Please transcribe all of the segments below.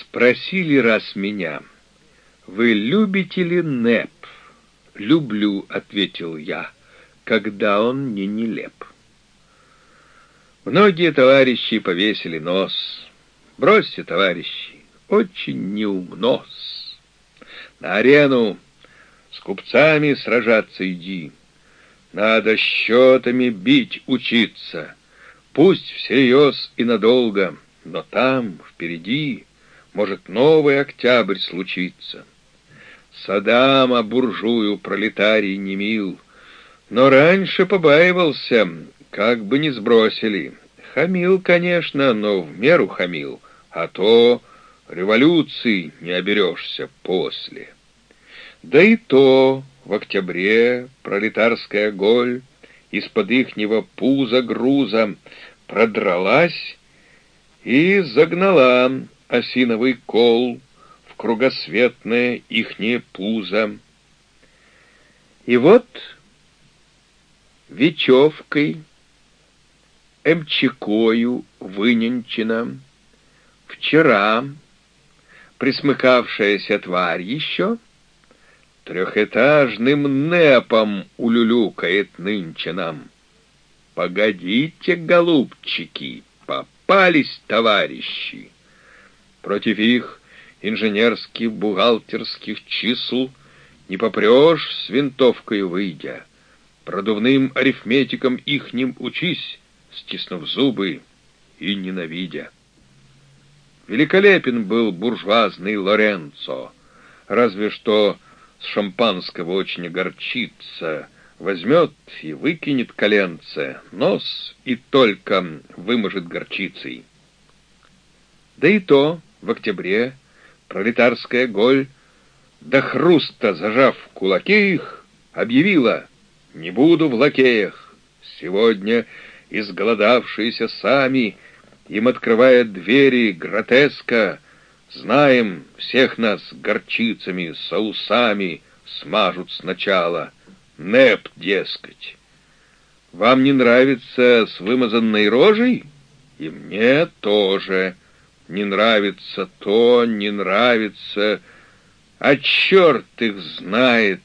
Спросили раз меня, вы любите ли НЭП? «Люблю», — ответил я, — «когда он не нелеп». Многие товарищи повесили нос. Бросьте, товарищи, очень неумно На арену с купцами сражаться иди. Надо счетами бить учиться. Пусть всерьез и надолго, но там, впереди, может новый октябрь случиться. Садама буржую пролетарий не мил, но раньше побаивался, как бы не сбросили. Хамил, конечно, но в меру хамил, а то революции не оберешься после. Да и то в октябре пролетарская голь из-под ихнего пуза груза продралась и загнала осиновый кол в кругосветное ихнее пузо. И вот вечевкой, эмчакою выненчена, вчера присмыкавшаяся тварь еще трехэтажным непом улюлюкает нынче нам. Погодите, голубчики, попались товарищи. Против их инженерских бухгалтерских чисел не попрешь с винтовкой выйдя. Продувным арифметиком ихним учись, стиснув зубы и ненавидя. Великолепен был буржуазный Лоренцо, разве что с шампанского очень огорчится, возьмет и выкинет коленце, нос и только выможет горчицей. Да и то в октябре пролетарская голь до хруста, зажав кулаки их, объявила «Не буду в лакеях, сегодня изголодавшиеся сами, им открывает двери гротеска, знаем, всех нас горчицами, соусами смажут сначала, неп, дескать. Вам не нравится с вымазанной рожей? И мне тоже». Не нравится то, не нравится, а черт их знает,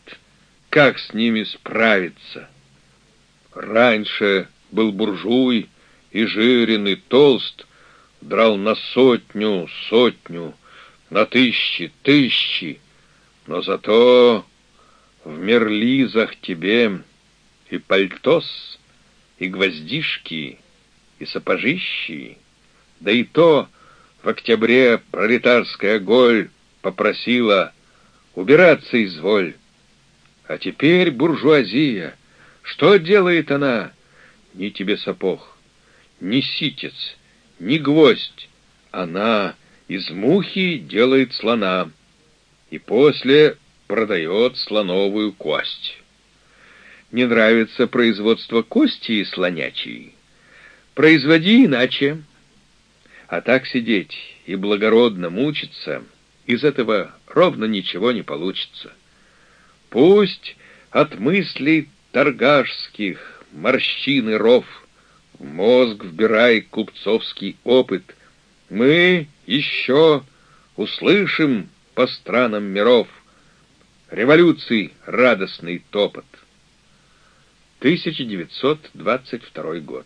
как с ними справиться. Раньше был буржуй и жирен, и толст, драл на сотню, сотню, на тысячи, тысячи, но зато в мерлизах тебе и пальтос, и гвоздишки, и сапожищи, да и то — в октябре пролетарская голь попросила убираться изволь. А теперь буржуазия. Что делает она? Ни тебе сапог, ни ситец, ни гвоздь. Она из мухи делает слона и после продает слоновую кость. Не нравится производство кости слонячей? Производи иначе. А так сидеть и благородно мучиться, из этого ровно ничего не получится. Пусть от мыслей торгашских морщины ров в мозг вбирай купцовский опыт. Мы еще услышим по странам миров революции радостный топот. 1922 год.